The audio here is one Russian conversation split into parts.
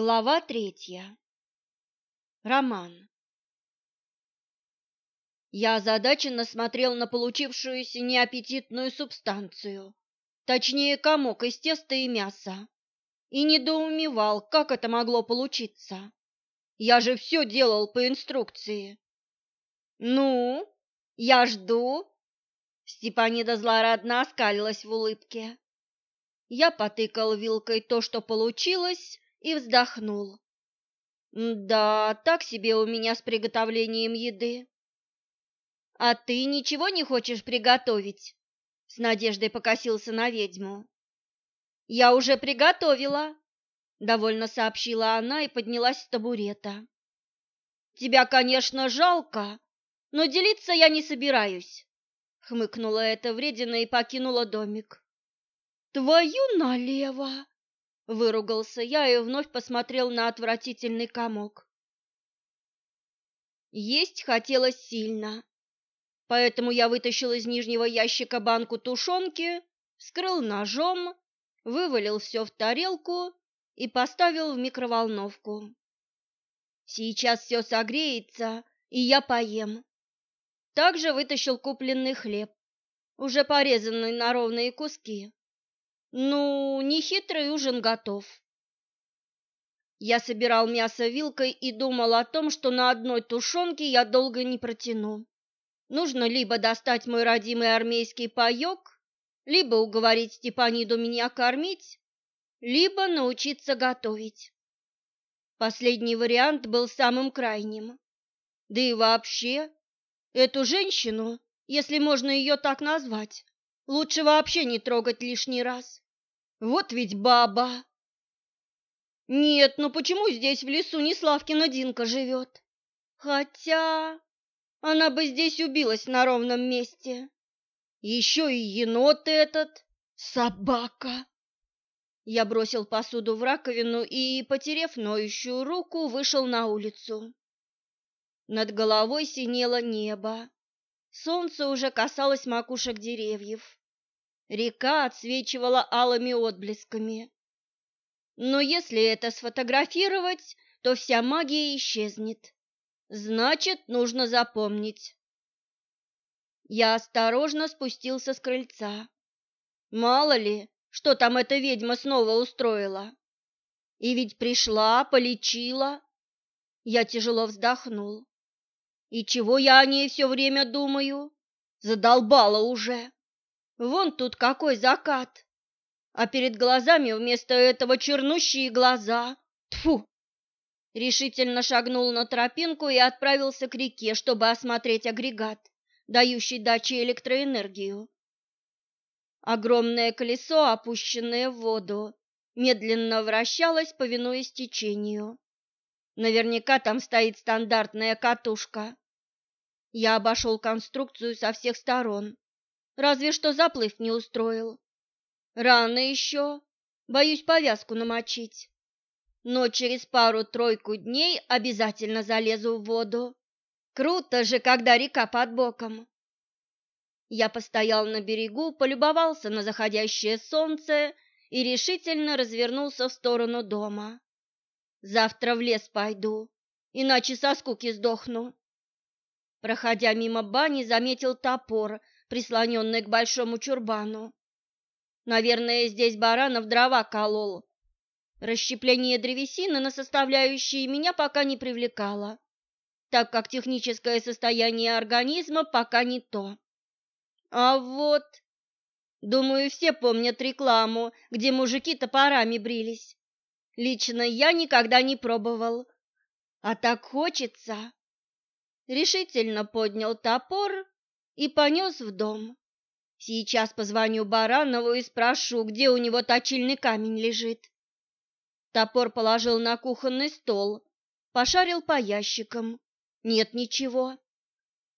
Глава третья. Роман. Я озадаченно смотрел на получившуюся неаппетитную субстанцию, точнее комок из теста и мяса, и недоумевал, как это могло получиться. Я же все делал по инструкции. «Ну, я жду», — Степанида злорадно оскалилась в улыбке. Я потыкал вилкой то, что получилось, и вздохнул. Да, так себе у меня с приготовлением еды. А ты ничего не хочешь приготовить? С надеждой покосился на ведьму. Я уже приготовила, довольно сообщила она и поднялась с табурета. Тебя, конечно, жалко, но делиться я не собираюсь, хмыкнула эта вредина и покинула домик. Твою налево, Выругался я и вновь посмотрел на отвратительный комок. Есть хотелось сильно, поэтому я вытащил из нижнего ящика банку тушенки, вскрыл ножом, вывалил все в тарелку и поставил в микроволновку. Сейчас все согреется, и я поем. Также вытащил купленный хлеб, уже порезанный на ровные куски. Ну, нехитрый ужин готов. Я собирал мясо вилкой и думал о том, что на одной тушенке я долго не протяну. Нужно либо достать мой родимый армейский паёк, либо уговорить Степаниду меня кормить, либо научиться готовить. Последний вариант был самым крайним. Да и вообще, эту женщину, если можно ее так назвать, Лучше вообще не трогать лишний раз. Вот ведь баба. Нет, ну почему здесь в лесу не Славкина Динка живет? Хотя она бы здесь убилась на ровном месте. Еще и енот этот, собака. Я бросил посуду в раковину и, потерев ноющую руку, вышел на улицу. Над головой синело небо. Солнце уже касалось макушек деревьев. Река отсвечивала алыми отблесками. Но если это сфотографировать, то вся магия исчезнет. Значит, нужно запомнить. Я осторожно спустился с крыльца. Мало ли, что там эта ведьма снова устроила. И ведь пришла, полечила. Я тяжело вздохнул. И чего я о ней все время думаю? Задолбала уже. Вон тут какой закат, а перед глазами вместо этого чернущие глаза. Тфу! Решительно шагнул на тропинку и отправился к реке, чтобы осмотреть агрегат, дающий даче электроэнергию. Огромное колесо, опущенное в воду, медленно вращалось, повинуясь течению. Наверняка там стоит стандартная катушка. Я обошел конструкцию со всех сторон Разве что заплыв не устроил. Рано еще, боюсь повязку намочить. Но через пару-тройку дней обязательно залезу в воду. Круто же, когда река под боком. Я постоял на берегу, полюбовался на заходящее солнце и решительно развернулся в сторону дома. Завтра в лес пойду, иначе со скуки сдохну. Проходя мимо бани, заметил топор, прислоненный к большому чурбану. Наверное, здесь баранов дрова колол. Расщепление древесины на составляющие меня пока не привлекало, так как техническое состояние организма пока не то. А вот, думаю, все помнят рекламу, где мужики топорами брились. Лично я никогда не пробовал. А так хочется. Решительно поднял топор и понес в дом. Сейчас позвоню Баранову и спрошу, где у него точильный камень лежит. Топор положил на кухонный стол, пошарил по ящикам. Нет ничего.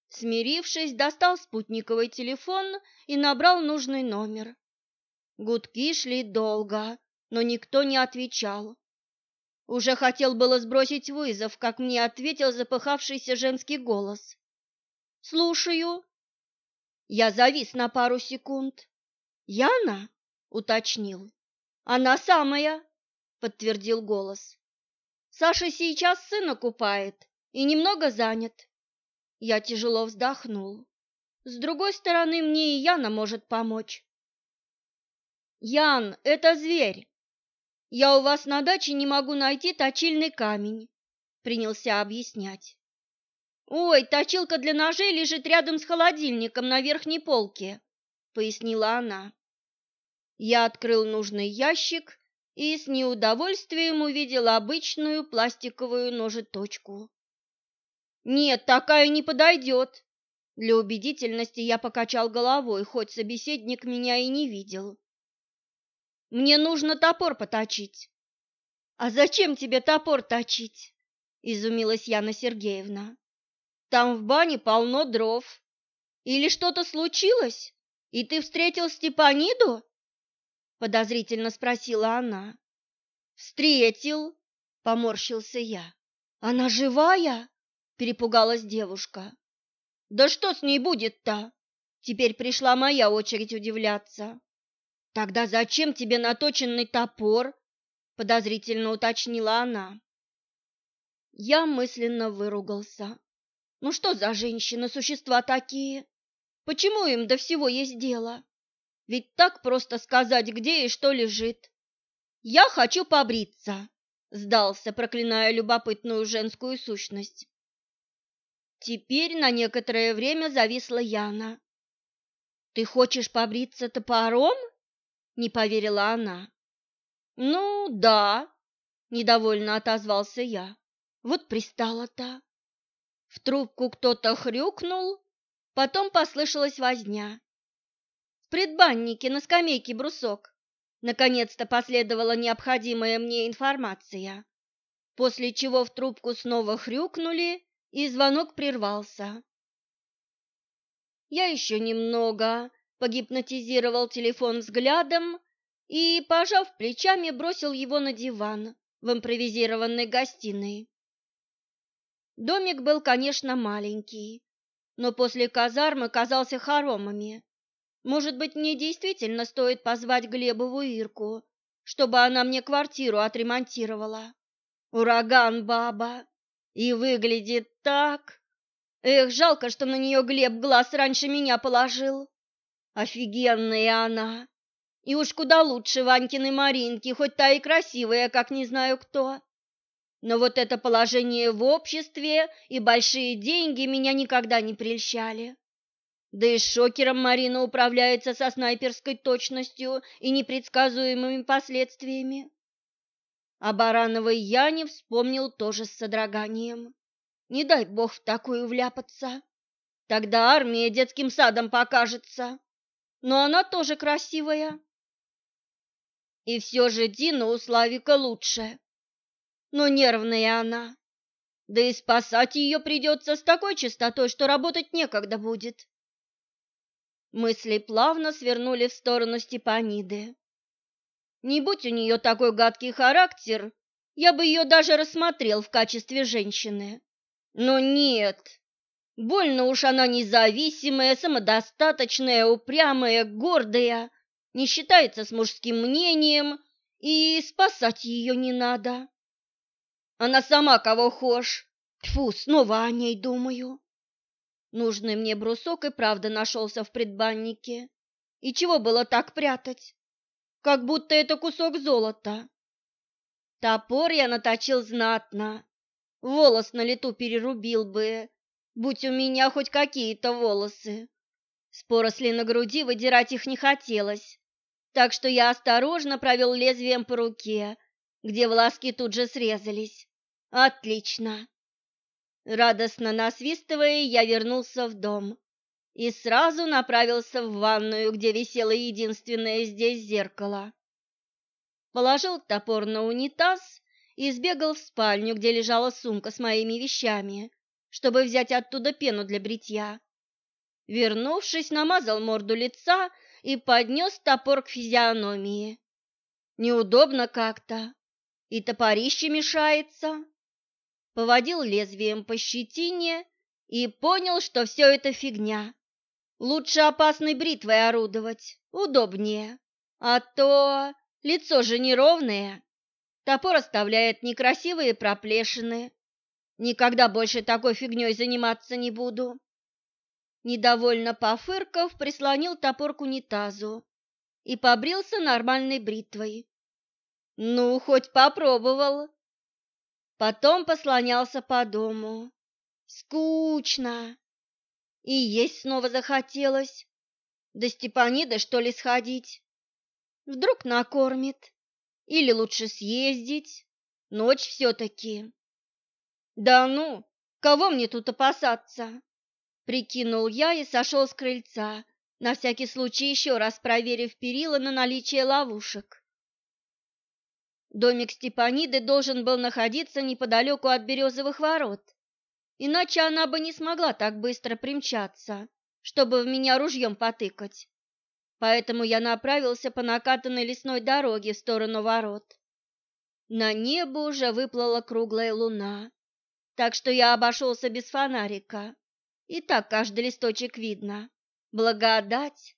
Смирившись, достал спутниковый телефон и набрал нужный номер. Гудки шли долго, но никто не отвечал. Уже хотел было сбросить вызов, как мне ответил запыхавшийся женский голос. «Слушаю», я завис на пару секунд. «Яна?» — уточнил. «Она самая!» — подтвердил голос. Саша сейчас сына купает и немного занят. Я тяжело вздохнул. С другой стороны, мне и Яна может помочь. Ян, это зверь. Я у вас на даче не могу найти точильный камень, принялся объяснять. Ой, точилка для ножей лежит рядом с холодильником на верхней полке, пояснила она. Я открыл нужный ящик и с неудовольствием увидел обычную пластиковую ножеточку. Нет, такая не подойдет. Для убедительности я покачал головой, хоть собеседник меня и не видел. Мне нужно топор поточить. А зачем тебе топор точить? изумилась Яна Сергеевна. Там в бане полно дров. Или что-то случилось? И ты встретил Степаниду? подозрительно спросила она. Встретил, поморщился я. Она живая? перепугалась девушка. Да что с ней будет-то? Теперь пришла моя очередь удивляться. Тогда зачем тебе наточенный топор? подозрительно уточнила она. Я мысленно выругался. Ну что за женщины, существа такие? Почему им до всего есть дело? Ведь так просто сказать, где и что лежит. Я хочу побриться, сдался, проклиная любопытную женскую сущность. Теперь на некоторое время зависла Яна. «Ты хочешь побриться топором?» — не поверила она. «Ну, да», — недовольно отозвался я. «Вот пристала-то». В трубку кто-то хрюкнул, потом послышалась возня. В предбаннике на скамейке брусок. Наконец-то последовала необходимая мне информация, после чего в трубку снова хрюкнули, и звонок прервался. Я еще немного погипнотизировал телефон взглядом и, пожав плечами, бросил его на диван в импровизированной гостиной. Домик был, конечно, маленький, но после казармы казался хоромами. Может быть, мне действительно стоит позвать Глебову Ирку, чтобы она мне квартиру отремонтировала. Ураган, баба! И выглядит так. Эх, жалко, что на нее Глеб глаз раньше меня положил. Офигенная она. И уж куда лучше Ванькиной Маринки, хоть та и красивая, как не знаю кто. Но вот это положение в обществе и большие деньги меня никогда не прельщали. Да и шокером Марина управляется со снайперской точностью и непредсказуемыми последствиями. О Барановой Яне вспомнил тоже с содроганием. Не дай бог в такую вляпаться. Тогда армия детским садом покажется. Но она тоже красивая. И все же Дина у Славика лучше. Но нервная она. Да и спасать ее придется с такой частотой, что работать некогда будет. Мысли плавно свернули в сторону Степаниды. Не будь у нее такой гадкий характер, я бы ее даже рассмотрел в качестве женщины. Но нет, больно уж она независимая, самодостаточная, упрямая, гордая, не считается с мужским мнением, и спасать ее не надо. Она сама кого хошь. Тьфу, снова о ней думаю. Нужный мне брусок и правда нашелся в предбаннике. И чего было так прятать? как будто это кусок золота. Топор я наточил знатно, волос на лету перерубил бы, будь у меня хоть какие-то волосы. С поросли на груди выдирать их не хотелось, так что я осторожно провел лезвием по руке, где волоски тут же срезались. Отлично. Радостно насвистывая, я вернулся в дом и сразу направился в ванную, где висело единственное здесь зеркало. Положил топор на унитаз и сбегал в спальню, где лежала сумка с моими вещами, чтобы взять оттуда пену для бритья. Вернувшись, намазал морду лица и поднес топор к физиономии. Неудобно как-то, и топорище мешается. Поводил лезвием по щетине и понял, что все это фигня. Лучше опасной бритвой орудовать, удобнее. А то лицо же неровное. Топор оставляет некрасивые проплешины. Никогда больше такой фигней заниматься не буду. Недовольно пофырков, прислонил топор к унитазу и побрился нормальной бритвой. Ну, хоть попробовал. Потом послонялся по дому. Скучно. И есть снова захотелось. До Степанида, что ли, сходить? Вдруг накормит? Или лучше съездить? Ночь все-таки. Да ну, кого мне тут опасаться? Прикинул я и сошел с крыльца, на всякий случай еще раз проверив перила на наличие ловушек. Домик Степаниды должен был находиться неподалеку от Березовых ворот, иначе она бы не смогла так быстро примчаться, чтобы в меня ружьем потыкать. Поэтому я направился по накатанной лесной дороге в сторону ворот. На небо уже выплыла круглая луна, так что я обошелся без фонарика. И так каждый листочек видно. Благодать!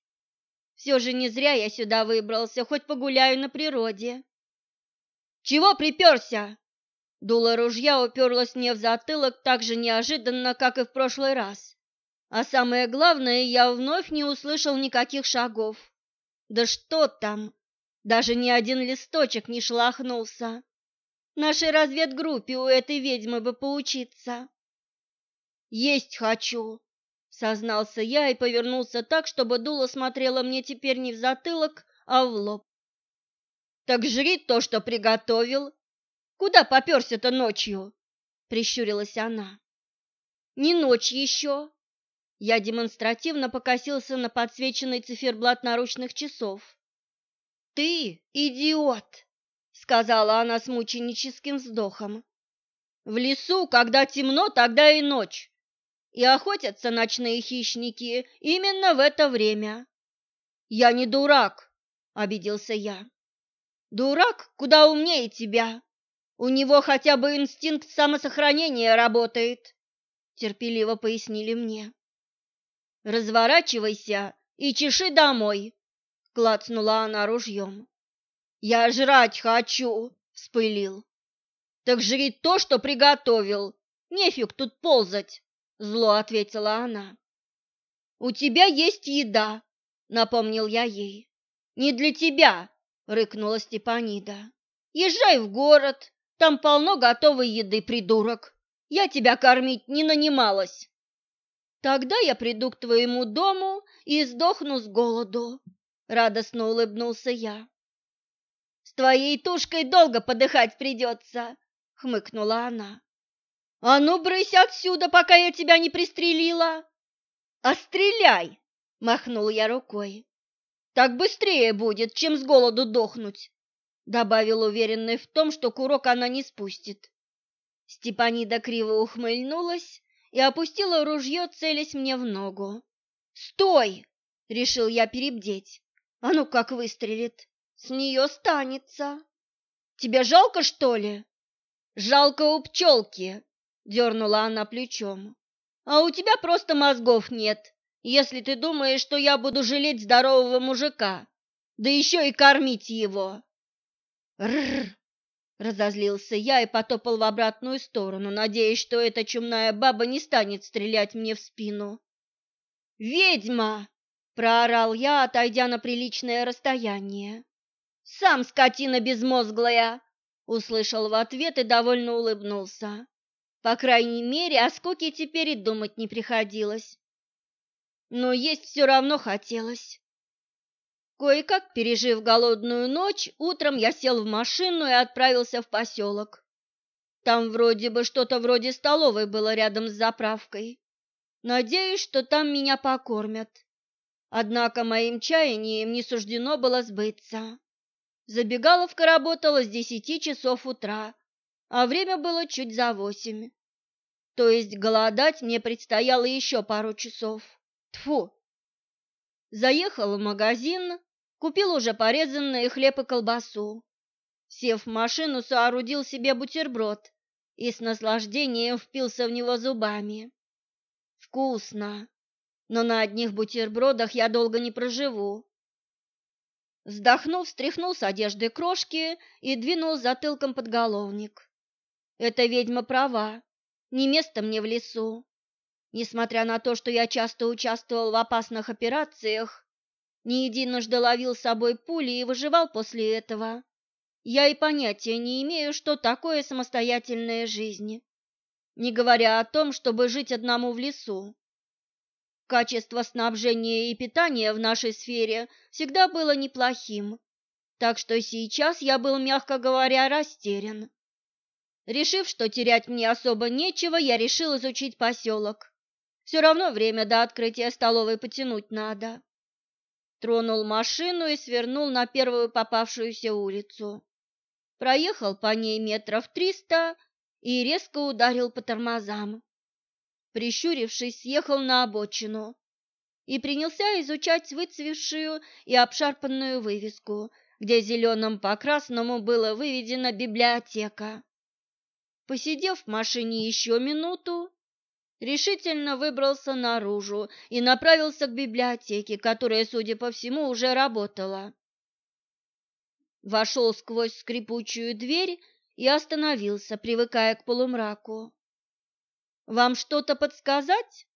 Все же не зря я сюда выбрался, хоть погуляю на природе. «Чего приперся?» Дуло ружья уперлось мне в затылок так же неожиданно, как и в прошлый раз. А самое главное, я вновь не услышал никаких шагов. Да что там? Даже ни один листочек не шелохнулся. Нашей разведгруппе у этой ведьмы бы поучиться. Есть хочу, сознался я и повернулся так, чтобы дуло смотрело мне теперь не в затылок, а в лоб. Так жри то, что приготовил. Куда попёрся-то ночью? прищурилась она. Не ночь еще, я демонстративно покосился на подсвеченный циферблат наручных часов. «Ты идиот!» — сказала она с мученическим вздохом. «В лесу, когда темно, тогда и ночь. И охотятся ночные хищники именно в это время». «Я не дурак», — обиделся я. «Дурак куда умнее тебя. У него хотя бы инстинкт самосохранения работает», — терпеливо пояснили мне. Разворачивайся и чеши домой, клацнула она ружьем. Я жрать хочу, вспылил. Так жри то, что приготовил. Нефиг тут ползать, зло ответила она. У тебя есть еда, напомнил я ей. Не для тебя, рыкнула Степанида. Езжай в город, там полно готовой еды, придурок. Я тебя кормить не нанималась. Тогда я приду к твоему дому и сдохну с голоду, радостно улыбнулся я. С твоей тушкой долго подыхать придется, хмыкнула она. А ну, брысь отсюда, пока я тебя не пристрелила. А стреляй, махнул я рукой. Так быстрее будет, чем с голоду дохнуть, добавил уверенный в том, что курок она не спустит. Степанида криво ухмыльнулась и опустила ружье, целясь мне в ногу. «Стой!» — решил я перебдеть. «А ну как выстрелит! С нее станется!» «Тебе жалко, что ли?» «Жалко у пчелки!» — дернула она плечом. «А у тебя просто мозгов нет, если ты думаешь, что я буду жалеть здорового мужика, да еще и кормить его!» «Рррр!» Разозлился я и потопал в обратную сторону, надеясь, что эта чумная баба не станет стрелять мне в спину. «Ведьма!» — проорал я, отойдя на приличное расстояние. «Сам скотина безмозглая!» — услышал в ответ и довольно улыбнулся. По крайней мере, о скуке теперь и думать не приходилось. Но есть все равно хотелось. Кое-как пережив голодную ночь, утром я сел в машину и отправился в поселок. Там вроде бы что-то вроде столовой было рядом с заправкой. Надеюсь, что там меня покормят. Однако моим чаянием не суждено было сбыться. Забегаловка работала с десяти часов утра, а время было чуть за восемь. То есть голодать мне предстояло еще пару часов. Тфу. Заехал в магазин, Купил уже порезанный хлеб и колбасу. Сев в машину, соорудил себе бутерброд и с наслаждением впился в него зубами. Вкусно, но на одних бутербродах я долго не проживу. Вздохнув, встряхнул с одежды крошки и двинул затылком подголовник. Эта ведьма права, не место мне в лесу. Несмотря на то, что я часто участвовал в опасных операциях, не единожды ловил с собой пули и выживал после этого, я и понятия не имею, что такое самостоятельная жизнь, не говоря о том, чтобы жить одному в лесу. Качество снабжения и питания в нашей сфере всегда было неплохим, так что сейчас я был, мягко говоря, растерян. Решив, что терять мне особо нечего, я решил изучить поселок. Все равно время до открытия столовой потянуть надо. Тронул машину и свернул на первую попавшуюся улицу. Проехал по ней метров триста и резко ударил по тормозам прищурившись, съехал на обочину и принялся изучать выцвевшую и обшарпанную вывеску, где зеленым по красному было выведено «библиотека». Посидев в машине еще минуту, решительно выбрался наружу и направился к библиотеке, которая, судя по всему, уже работала. Вошел сквозь скрипучую дверь и остановился, привыкая к полумраку. Вам что-то подсказать?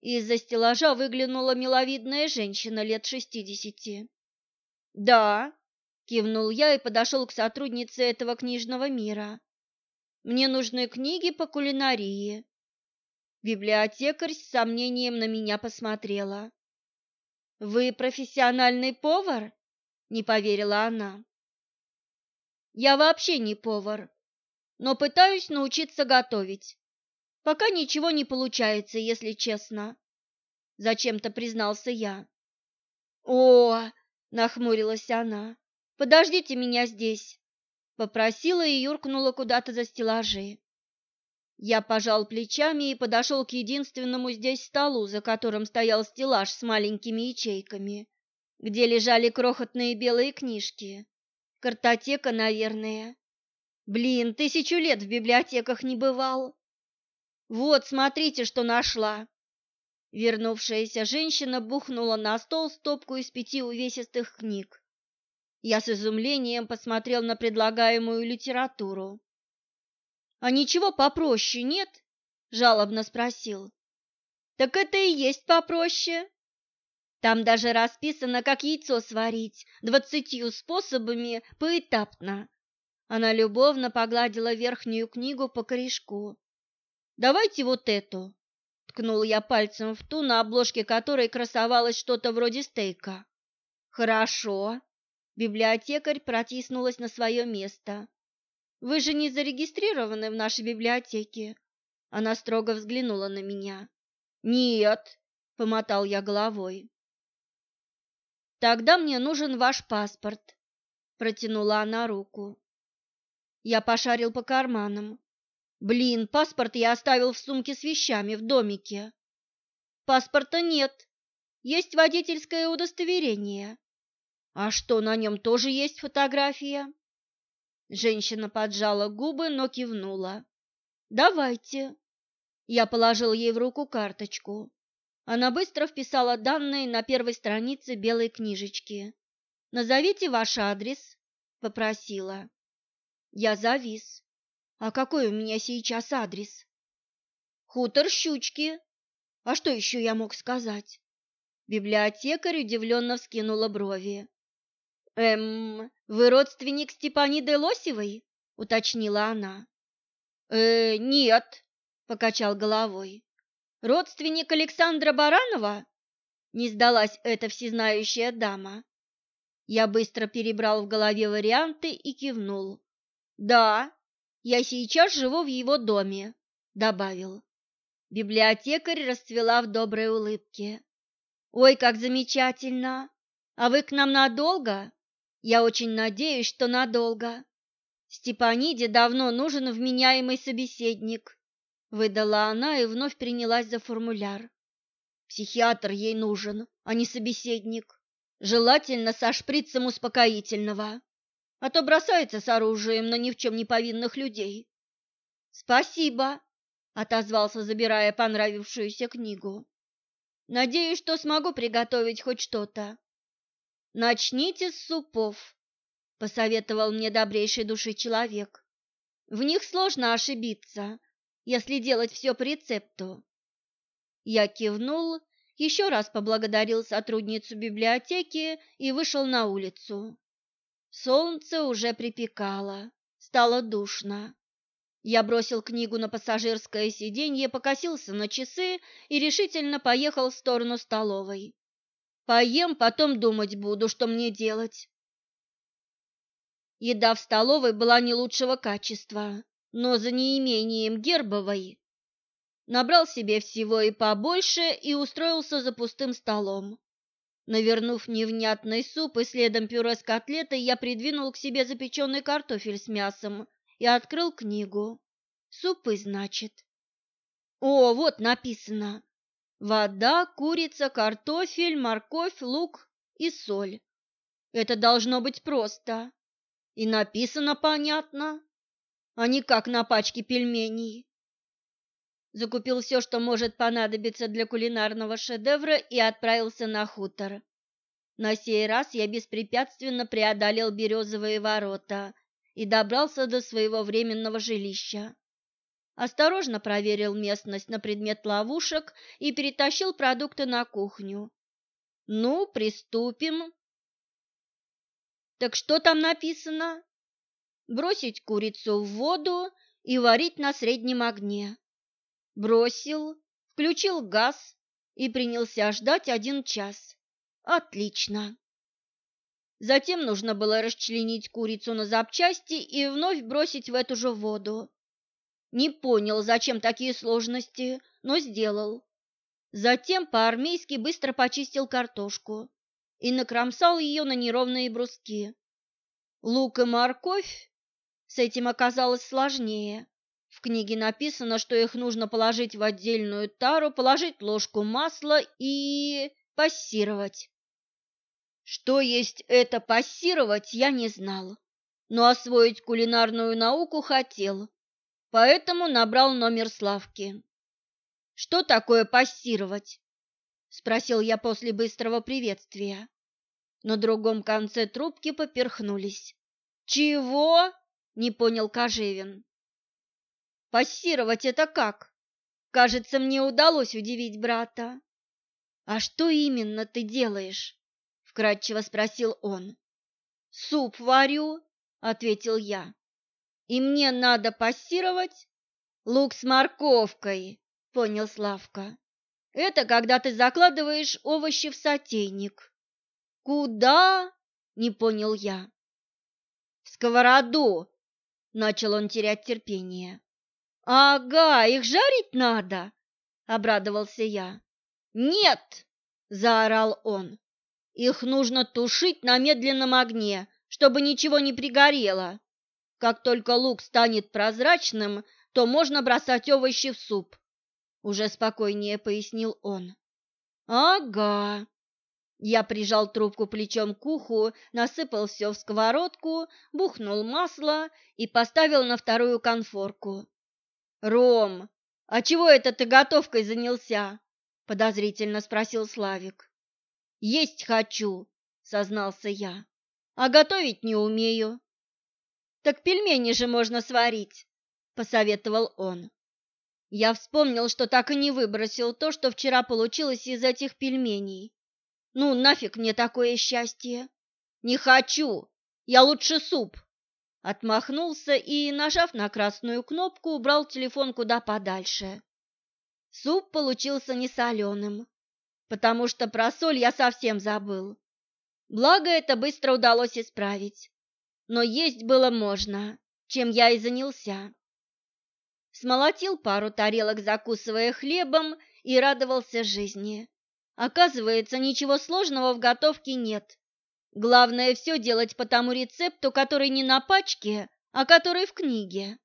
Из-за стеллажа выглянула миловидная женщина лет шестидесяти. Да, кивнул я и подошел к сотруднице этого книжного мира. Мне нужны книги по кулинарии. Библиотекарь с сомнением на меня посмотрела. Вы профессиональный повар? Не поверила она. Я вообще не повар, но пытаюсь научиться готовить. Пока ничего не получается, если честно. Зачем-то признался я. О, нахмурилась она. Подождите меня здесь. Попросила и юркнула куда-то за стеллажи. Я пожал плечами и подошел к единственному здесь столу, за которым стоял стеллаж с маленькими ячейками, где лежали крохотные белые книжки. Картотека, наверное. Блин, тысячу лет в библиотеках не бывал. Вот, смотрите, что нашла. Вернувшаяся женщина бухнула на стол стопку из пяти увесистых книг. Я с изумлением посмотрел на предлагаемую литературу. А ничего попроще нет? жалобно спросил. Так это и есть попроще. Там даже расписано, как яйцо сварить, двадцатью способами поэтапно. Она любовно погладила верхнюю книгу по корешку. Давайте вот эту. Ткнул я пальцем в ту, на обложке которой красовалось что-то вроде стейка. Хорошо. Библиотекарь протиснулась на свое место. Вы же не зарегистрированы в нашей библиотеке. Она строго взглянула на меня. Нет, помотал я головой. Тогда мне нужен ваш паспорт, протянула она руку. Я пошарил по карманам. Блин, паспорт я оставил в сумке с вещами в домике. Паспорта нет. Есть водительское удостоверение. А что, на нем тоже есть фотография? Женщина поджала губы, но кивнула. Давайте. Я положил ей в руку карточку. Она быстро вписала данные на первой странице белой книжечки. Назовите ваш адрес, попросила. Я завис. А какой у меня сейчас адрес? Хутор Щучки. А что еще я мог сказать? Библиотекарь удивленно вскинула брови. «Эм, вы родственник Степаниды Лосевой?» — уточнила она. «Э, нет», — покачал головой. «Родственник Александра Баранова?» — не сдалась эта всезнающая дама. Я быстро перебрал в голове варианты и кивнул. «Да, я сейчас живу в его доме, добавил. Библиотекарь расцвела в доброй улыбке. Ой, как замечательно! А вы к нам надолго? Я очень надеюсь, что надолго. Степаниде давно нужен вменяемый собеседник, выдала она и вновь принялась за формуляр. Психиатр ей нужен, а не собеседник. Желательно со шприцем успокоительного а то бросается с оружием на ни в чем не повинных людей. Спасибо, отозвался, забирая понравившуюся книгу. Надеюсь, что смогу приготовить хоть что-то. Начните с супов, посоветовал мне добрейший души человек. В них сложно ошибиться, если делать все по рецепту. Я кивнул, еще раз поблагодарил сотрудницу библиотеки и вышел на улицу. Солнце уже припекало, стало душно. Я бросил книгу на пассажирское сиденье, покосился на часы и решительно поехал в сторону столовой. Поем, потом думать буду, что мне делать. Еда в столовой была не лучшего качества, но за неимением гербовой набрал себе всего и побольше и устроился за пустым столом. Навернув невнятный суп и следом пюре с котлетой, я придвинул к себе запеченный картофель с мясом и открыл книгу. Супы, значит. О, вот написано. Вода, курица, картофель, морковь, лук и соль. Это должно быть просто. И написано понятно, а не как на пачке пельменей. Закупил все, что может понадобиться для кулинарного шедевра и отправился на хутор. На сей раз я беспрепятственно преодолел березовые ворота и добрался до своего временного жилища. Осторожно проверил местность на предмет ловушек и перетащил продукты на кухню. Ну, приступим. Так что там написано? Бросить курицу в воду и варить на среднем огне. Бросил, включил газ и принялся ждать один час. Отлично. Затем нужно было расчленить курицу на запчасти и вновь бросить в эту же воду. Не понял, зачем такие сложности, но сделал. Затем по-армейски быстро почистил картошку и накромсал ее на неровные бруски. Лук и морковь с этим оказалось сложнее. В книге написано, что их нужно положить в отдельную тару, положить ложку масла и пассировать. Что есть это пассировать, я не знал, но освоить кулинарную науку хотел, поэтому набрал номер Славки. «Что такое пассировать?» – спросил я после быстрого приветствия. На другом конце трубки поперхнулись. «Чего?» – не понял Кожевин. «Пассировать это как?» Кажется, мне удалось удивить брата. «А что именно ты делаешь?» вкратчиво спросил он. Суп варю, ответил я. И мне надо пассировать лук с морковкой, понял Славка. Это когда ты закладываешь овощи в сотейник. Куда? не понял я. В сковороду, начал он терять терпение. Ага, их жарить надо, обрадовался я. Нет, заорал он. Их нужно тушить на медленном огне, чтобы ничего не пригорело. Как только лук станет прозрачным, то можно бросать овощи в суп, уже спокойнее пояснил он. Ага. Я прижал трубку плечом к уху, насыпал все в сковородку, бухнул масло и поставил на вторую конфорку. Ром, а чего это ты готовкой занялся? подозрительно спросил Славик. Есть хочу, сознался я. А готовить не умею. Так пельмени же можно сварить, посоветовал он. Я вспомнил, что так и не выбросил то, что вчера получилось из этих пельменей. Ну, нафиг мне такое счастье. Не хочу. Я лучше суп. Отмахнулся и, нажав на красную кнопку, убрал телефон куда подальше. Суп получился несоленым, потому что про соль я совсем забыл. Благо, это быстро удалось исправить. Но есть было можно, чем я и занялся. Смолотил пару тарелок, закусывая хлебом, и радовался жизни. Оказывается, ничего сложного в готовке нет. Главное все делать по тому рецепту, который не на пачке, а который в книге.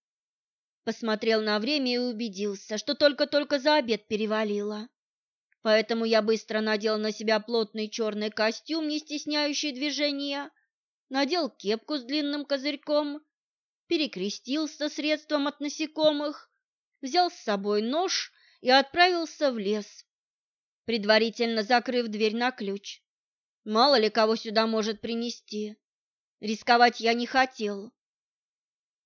Посмотрел на время и убедился, что только-только за обед перевалило. Поэтому я быстро надел на себя плотный черный костюм, не стесняющий движения, надел кепку с длинным козырьком, перекрестился средством от насекомых, взял с собой нож и отправился в лес, предварительно закрыв дверь на ключ. Мало ли кого сюда может принести. Рисковать я не хотел.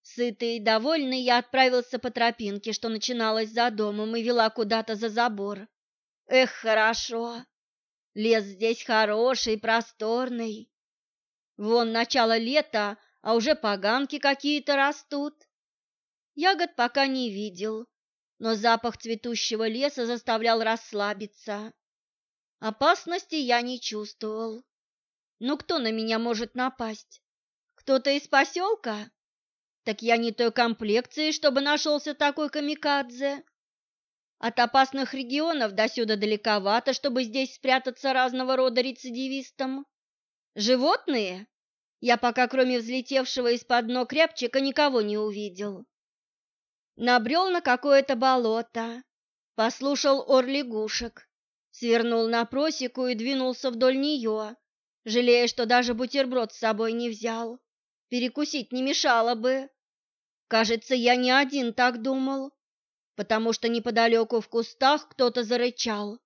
Сытый и довольный, я отправился по тропинке, что начиналась за домом и вела куда-то за забор. Эх, хорошо. Лес здесь хороший, просторный. Вон начало лета, а уже поганки какие-то растут. Ягод пока не видел, но запах цветущего леса заставлял расслабиться. Опасности я не чувствовал. Ну кто на меня может напасть? Кто-то из поселка? Так я не той комплекции, чтобы нашелся такой камикадзе. От опасных регионов до сюда далековато, чтобы здесь спрятаться разного рода рецидивистам. Животные? Я пока кроме взлетевшего из-под ног рябчика никого не увидел. Набрел на какое-то болото, послушал ор лягушек, свернул на просеку и двинулся вдоль нее, жалея, что даже бутерброд с собой не взял. Перекусить не мешало бы. Кажется, я не один так думал, потому что неподалеку в кустах кто-то зарычал.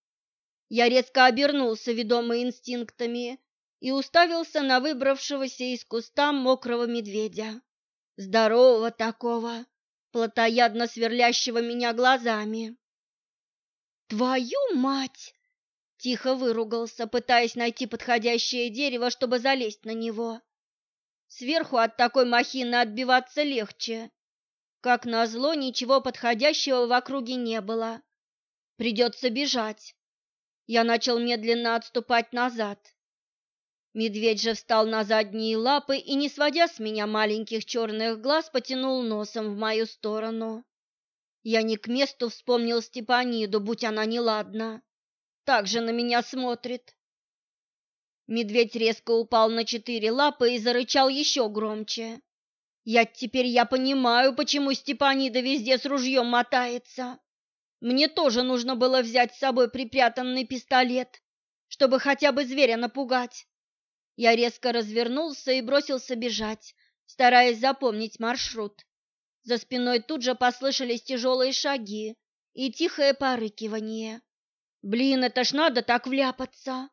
Я резко обернулся, ведомый инстинктами, и уставился на выбравшегося из куста мокрого медведя. Здорового такого, плотоядно сверлящего меня глазами. «Твою мать!» — тихо выругался, пытаясь найти подходящее дерево, чтобы залезть на него. Сверху от такой махины отбиваться легче. Как назло, ничего подходящего в округе не было. Придется бежать. Я начал медленно отступать назад. Медведь же встал на задние лапы и, не сводя с меня маленьких черных глаз, потянул носом в мою сторону. Я не к месту вспомнил Степаниду, будь она неладна. Так же на меня смотрит. Медведь резко упал на четыре лапы и зарычал еще громче. Я теперь я понимаю, почему Степанида везде с ружьем мотается. Мне тоже нужно было взять с собой припрятанный пистолет, чтобы хотя бы зверя напугать. Я резко развернулся и бросился бежать, стараясь запомнить маршрут. За спиной тут же послышались тяжелые шаги и тихое порыкивание. Блин, это ж надо так вляпаться.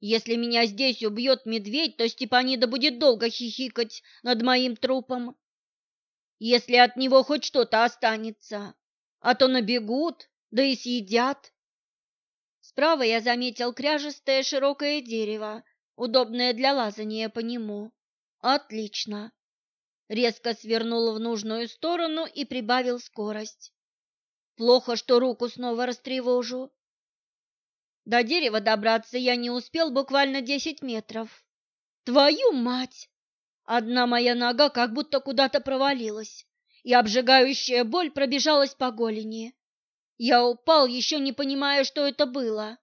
Если меня здесь убьет медведь, то Степанида будет долго хихикать над моим трупом. Если от него хоть что-то останется, а то набегут, да и съедят. Справа я заметил кряжестое широкое дерево, удобное для лазания по нему. Отлично. Резко свернул в нужную сторону и прибавил скорость. Плохо, что руку снова растревожу. До дерева добраться я не успел буквально десять метров. Твою мать! Одна моя нога как будто куда-то провалилась, и обжигающая боль пробежалась по голени. Я упал, еще не понимая, что это было.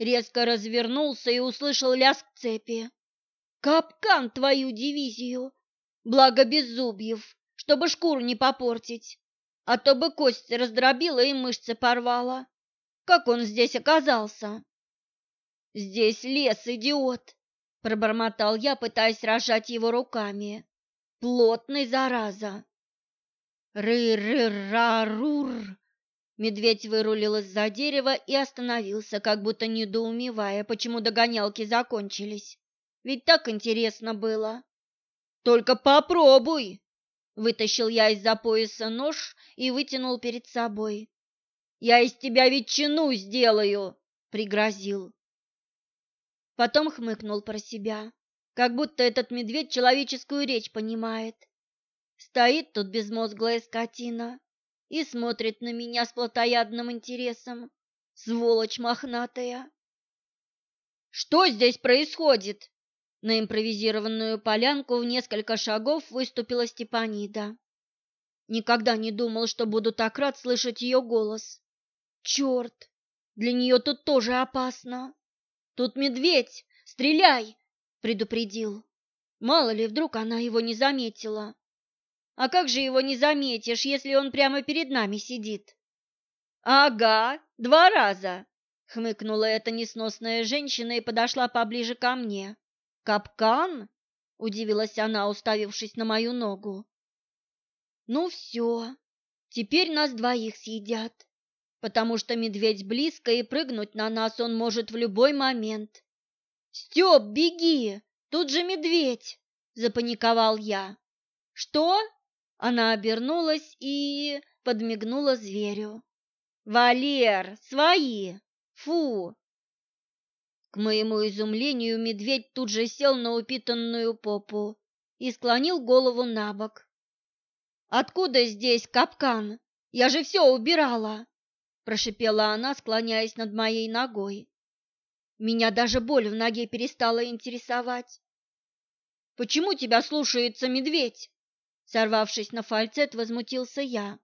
Резко развернулся и услышал лязг цепи. Капкан твою дивизию! Благо без зубьев, чтобы шкуру не попортить, а то бы кость раздробила и мышцы порвала. Как он здесь оказался? Здесь лес, идиот, пробормотал я, пытаясь рожать его руками. Плотный, зараза. Ры-ры-ра-рур. Медведь вырулил из-за дерева и остановился, как будто недоумевая, почему догонялки закончились. Ведь так интересно было. Только попробуй. Вытащил я из-за пояса нож и вытянул перед собой. Я из тебя ветчину сделаю, пригрозил. Потом хмыкнул про себя, как будто этот медведь человеческую речь понимает. Стоит тут безмозглая скотина и смотрит на меня с плотоядным интересом. Сволочь мохнатая. Что здесь происходит? На импровизированную полянку в несколько шагов выступила Степанида. Никогда не думал, что буду так рад слышать ее голос. Черт, для нее тут тоже опасно. Тут медведь, стреляй, предупредил. Мало ли, вдруг она его не заметила. А как же его не заметишь, если он прямо перед нами сидит? Ага, два раза, хмыкнула эта несносная женщина и подошла поближе ко мне. Капкан? удивилась она, уставившись на мою ногу. Ну все, теперь нас двоих съедят потому что медведь близко и прыгнуть на нас он может в любой момент. Степ, беги! Тут же медведь!» – запаниковал я. «Что?» – она обернулась и подмигнула зверю. «Валер, свои! Фу!» К моему изумлению медведь тут же сел на упитанную попу и склонил голову на бок. «Откуда здесь капкан? Я же все убирала!» – прошипела она, склоняясь над моей ногой. Меня даже боль в ноге перестала интересовать. «Почему тебя слушается медведь?» Сорвавшись на фальцет, возмутился я.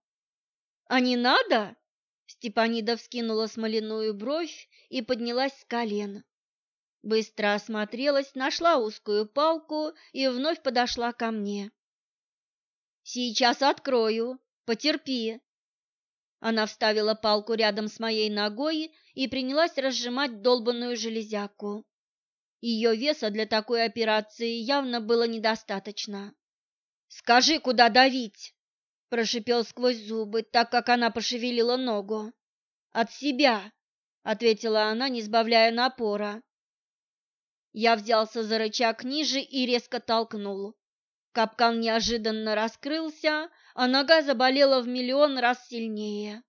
«А не надо?» Степанида вскинула смоляную бровь и поднялась с колен. Быстро осмотрелась, нашла узкую палку и вновь подошла ко мне. «Сейчас открою, потерпи». Она вставила палку рядом с моей ногой и принялась разжимать долбанную железяку. Ее веса для такой операции явно было недостаточно. «Скажи, куда давить?» – прошипел сквозь зубы, так как она пошевелила ногу. «От себя», – ответила она, не сбавляя напора. Я взялся за рычаг ниже и резко толкнул. Капкан неожиданно раскрылся, а нога заболела в миллион раз сильнее.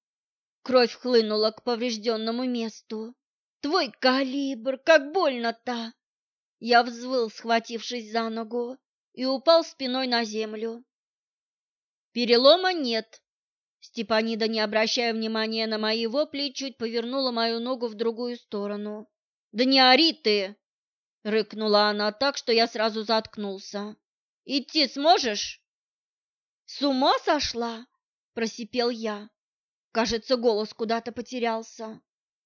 Кровь хлынула к поврежденному месту. «Твой калибр, как больно-то!» Я взвыл, схватившись за ногу, и упал спиной на землю. Перелома нет. Степанида, не обращая внимания на мои вопли, чуть повернула мою ногу в другую сторону. «Да не ори ты!» — рыкнула она так, что я сразу заткнулся. «Идти сможешь?» «С ума сошла?» — просипел я. Кажется, голос куда-то потерялся.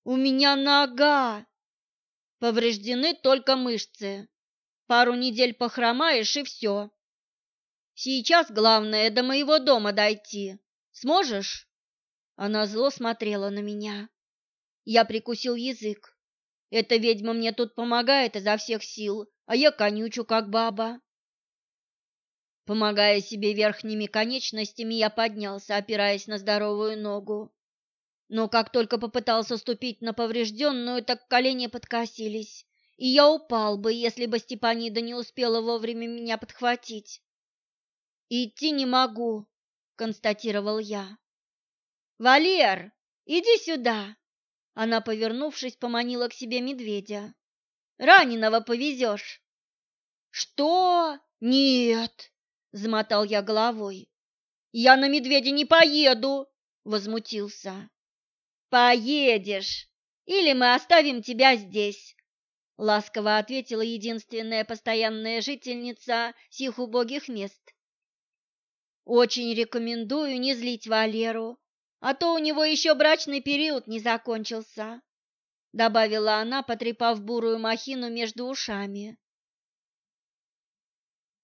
«У меня нога!» Повреждены только мышцы. Пару недель похромаешь и все. Сейчас главное до моего дома дойти. Сможешь?» Она зло смотрела на меня. Я прикусил язык. Эта ведьма мне тут помогает изо всех сил, а я конючу, как баба. Помогая себе верхними конечностями, я поднялся, опираясь на здоровую ногу. Но как только попытался ступить на поврежденную, так колени подкосились, и я упал бы, если бы Степанида не успела вовремя меня подхватить. «Идти не могу», — констатировал я. «Валер, иди сюда!» Она, повернувшись, поманила к себе медведя. «Раненого повезешь!» «Что? Нет!» — замотал я головой. «Я на медведя не поеду!» — возмутился. «Поедешь! Или мы оставим тебя здесь!» — ласково ответила единственная постоянная жительница сих убогих мест. Очень рекомендую не злить Валеру, а то у него еще брачный период не закончился, добавила она, потрепав бурую махину между ушами.